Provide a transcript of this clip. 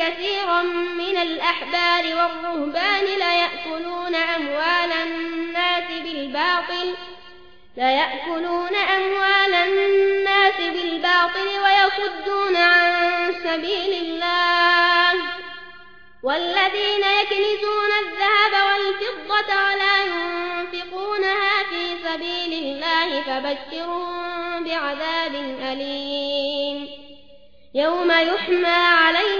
كثيرا من الأحبار والرهبان ليأكلون أموال الناس بالباطل ليأكلون أموال الناس بالباطل ويصدون عن سبيل الله. والذين يكنزون الذهب والفضة ولا ينفقونها في سبيل الله فبشرهم بعذاب أليم. يوم يحمى عليها